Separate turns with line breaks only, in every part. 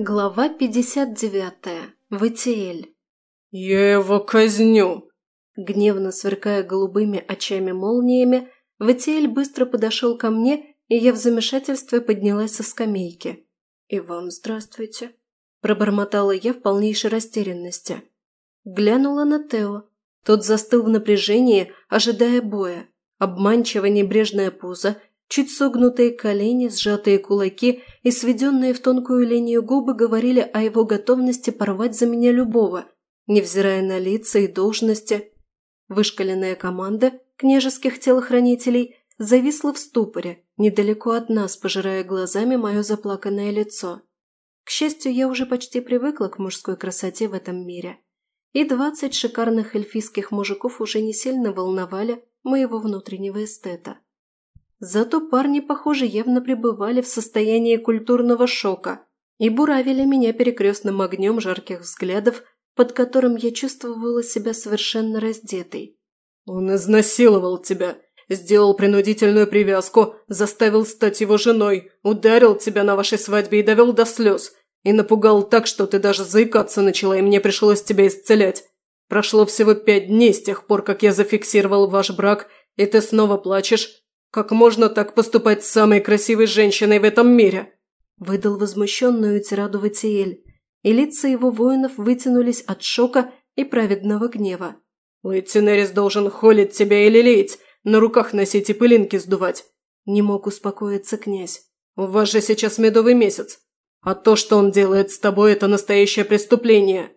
Глава 59. Ватиэль.
«Я его казню!»
Гневно сверкая голубыми очами-молниями, Ватиэль быстро подошел ко мне, и я в замешательстве поднялась со скамейки. «И вам здравствуйте!» Пробормотала я в полнейшей растерянности. Глянула на Тео. Тот застыл в напряжении, ожидая боя. Обманчиво небрежное пузо – Чуть согнутые колени, сжатые кулаки и сведенные в тонкую линию губы говорили о его готовности порвать за меня любого, невзирая на лица и должности. Вышкаленная команда княжеских телохранителей зависла в ступоре, недалеко от нас, пожирая глазами мое заплаканное лицо. К счастью, я уже почти привыкла к мужской красоте в этом мире. И двадцать шикарных эльфийских мужиков уже не сильно волновали моего внутреннего эстета. Зато парни, похоже, явно пребывали в состоянии культурного шока и буравили меня перекрестным огнем жарких взглядов, под которым я чувствовала себя совершенно раздетой.
«Он изнасиловал тебя, сделал принудительную привязку, заставил стать его женой, ударил тебя на вашей свадьбе и довел до слез, и напугал так, что ты даже заикаться начала, и мне пришлось тебя исцелять. Прошло всего пять дней с тех пор, как я зафиксировал ваш брак, и ты снова плачешь, как можно так поступать с самой красивой женщиной в этом мире?»
Выдал возмущенную тираду Ватиэль, и лица его воинов вытянулись от шока и праведного гнева.
«Лейтенерис должен холить тебя или леять, на руках носить и пылинки сдувать!» Не мог успокоиться князь. «У вас же сейчас медовый месяц, а то, что он делает с тобой, это настоящее преступление!»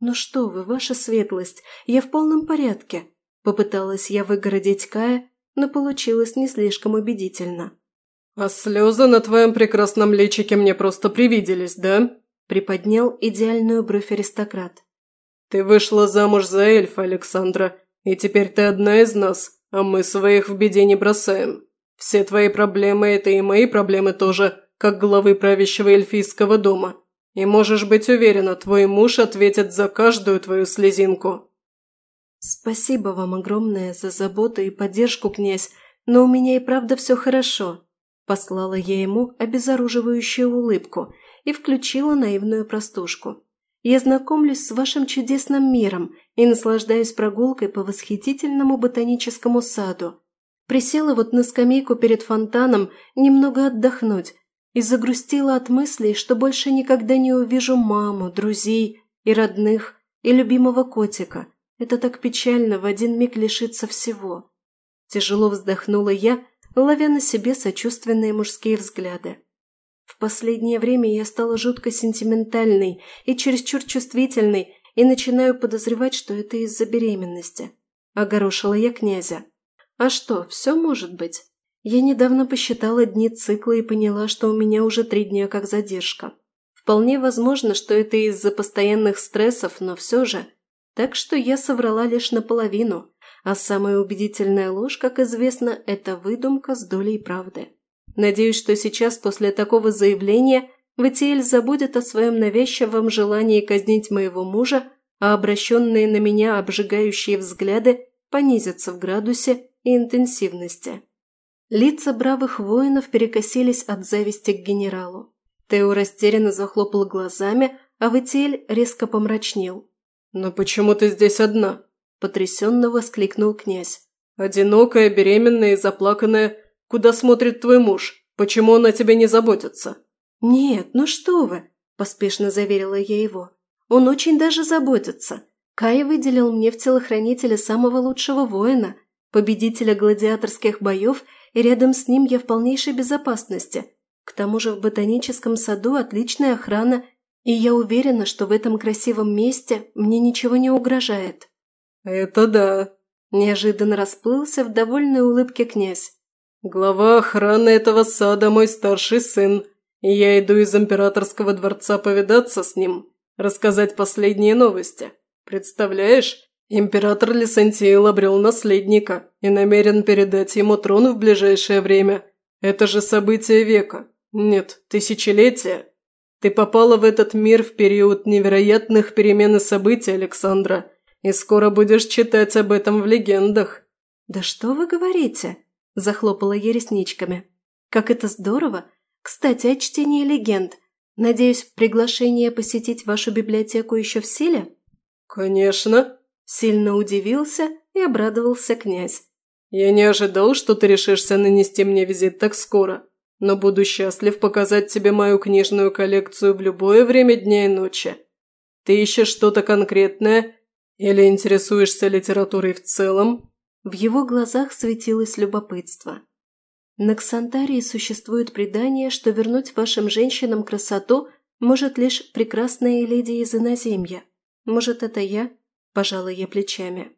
«Ну что вы, ваша светлость, я в полном порядке!» Попыталась я выгородить Кая, но получилось не слишком убедительно.
«А слезы на твоем прекрасном личике мне просто привиделись, да?» – приподнял идеальную бровь аристократ. «Ты вышла замуж за эльфа, Александра, и теперь ты одна из нас, а мы своих в беде не бросаем. Все твои проблемы – это и мои проблемы тоже, как главы правящего эльфийского дома. И можешь быть уверена, твой муж ответит за каждую твою слезинку».
«Спасибо вам огромное за заботу и поддержку, князь, но у меня и правда все хорошо», – послала я ему обезоруживающую улыбку и включила наивную простушку. «Я знакомлюсь с вашим чудесным миром и наслаждаюсь прогулкой по восхитительному ботаническому саду. Присела вот на скамейку перед фонтаном немного отдохнуть и загрустила от мыслей, что больше никогда не увижу маму, друзей и родных, и любимого котика» Это так печально в один миг лишиться всего. Тяжело вздохнула я, ловя на себе сочувственные мужские взгляды. В последнее время я стала жутко сентиментальной и чересчур чувствительной и начинаю подозревать, что это из-за беременности. Огорошила я князя. А что, все может быть. Я недавно посчитала дни цикла и поняла, что у меня уже три дня как задержка. Вполне возможно, что это из-за постоянных стрессов, но все же – так что я соврала лишь наполовину, а самая убедительная ложь, как известно, это выдумка с долей правды. Надеюсь, что сейчас после такого заявления Ватиэль забудет о своем навязчивом желании казнить моего мужа, а обращенные на меня обжигающие взгляды понизятся в градусе и интенсивности. Лица бравых воинов перекосились от зависти к генералу. Тео растерянно захлопал глазами, а Ватиэль резко помрачнел.
«Но почему ты здесь одна?» – потрясенно воскликнул князь. «Одинокая, беременная и заплаканная. Куда смотрит твой муж? Почему он о тебе не заботится?»
«Нет, ну что вы!» – поспешно заверила я его. «Он очень даже заботится. Кай выделил мне в телохранителя самого лучшего воина, победителя гладиаторских боев, и рядом с ним я в полнейшей безопасности. К тому же в ботаническом саду отличная охрана и я уверена, что в этом красивом месте мне ничего не угрожает».
«Это да», –
неожиданно расплылся в довольной улыбке князь.
«Глава охраны этого сада мой старший сын, и я иду из императорского дворца повидаться с ним, рассказать последние новости. Представляешь, император Лисантиил обрел наследника и намерен передать ему трон в ближайшее время. Это же событие века. Нет, тысячелетия. Ты попала в этот мир в период невероятных перемен и событий, Александра, и скоро будешь читать об этом в легендах».
«Да что вы говорите?» – захлопала я ресничками. «Как это здорово! Кстати, о чтении легенд. Надеюсь, приглашение посетить вашу библиотеку еще в силе?»
«Конечно!» – сильно удивился и обрадовался князь. «Я не ожидал, что ты решишься нанести мне визит так скоро, но буду счастлив показать тебе мою книжную коллекцию в любое время дня и ночи. Ты ищешь что-то конкретное или интересуешься литературой в целом?»
В его глазах светилось любопытство. На Ксантарии существует предание, что вернуть вашим женщинам красоту может лишь прекрасная леди из иноземья. Может, это я? Пожала я плечами.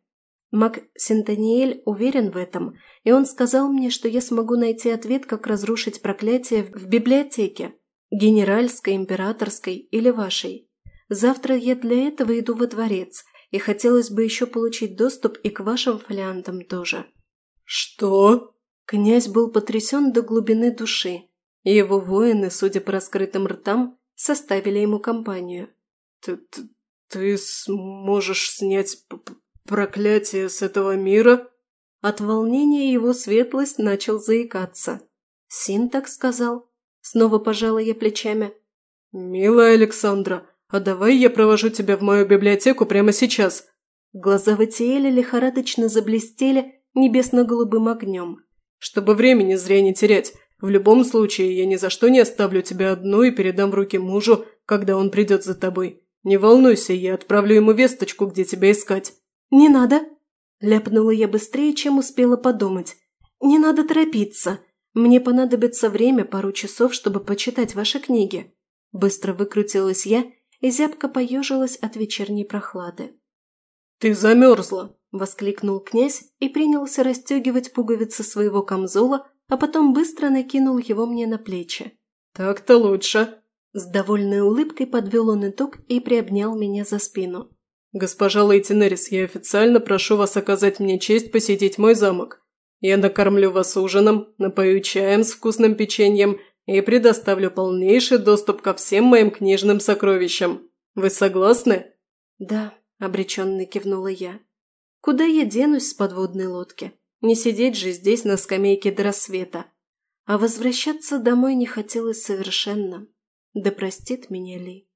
Мак Синтаниэль уверен в этом, и он сказал мне, что я смогу найти ответ, как разрушить проклятие в библиотеке, генеральской, императорской или вашей. Завтра я для этого иду во дворец, и хотелось бы еще получить доступ и к вашим фолиантам тоже».
«Что?»
Князь был потрясен до глубины души, и его воины, судя по раскрытым ртам, составили ему компанию.
«Ты, ты, ты сможешь снять проклятие с этого мира?»
От волнения его светлость начал заикаться. «Син так сказал?» Снова пожала я плечами.
«Милая Александра, а давай я провожу тебя в мою библиотеку прямо сейчас».
Глаза Ватиэля лихорадочно заблестели небесно-голубым огнем.
«Чтобы времени зря не терять. В любом случае, я ни за что не оставлю тебя одну и передам в руки мужу, когда он придет за тобой. Не волнуйся, я отправлю ему весточку, где тебя искать».
«Не надо!» Ляпнула я быстрее, чем успела подумать. «Не надо торопиться. Мне понадобится время, пару часов, чтобы почитать ваши книги». Быстро выкрутилась я и зябко поежилась от вечерней прохлады.
«Ты замерзла!»
– воскликнул князь и принялся расстегивать пуговицы своего камзола, а потом быстро накинул его мне на плечи.
«Так-то лучше!»
С довольной улыбкой подвел он итог и приобнял меня за спину.
«Госпожа Лейтенерис, я официально прошу вас оказать мне честь посетить мой замок. Я накормлю вас ужином, напою чаем с вкусным печеньем и предоставлю полнейший доступ ко всем моим книжным сокровищам. Вы согласны?»
«Да», – обреченно кивнула я. «Куда я денусь с подводной лодки? Не сидеть же здесь на скамейке до рассвета. А возвращаться домой не хотелось совершенно. Да простит меня Ли».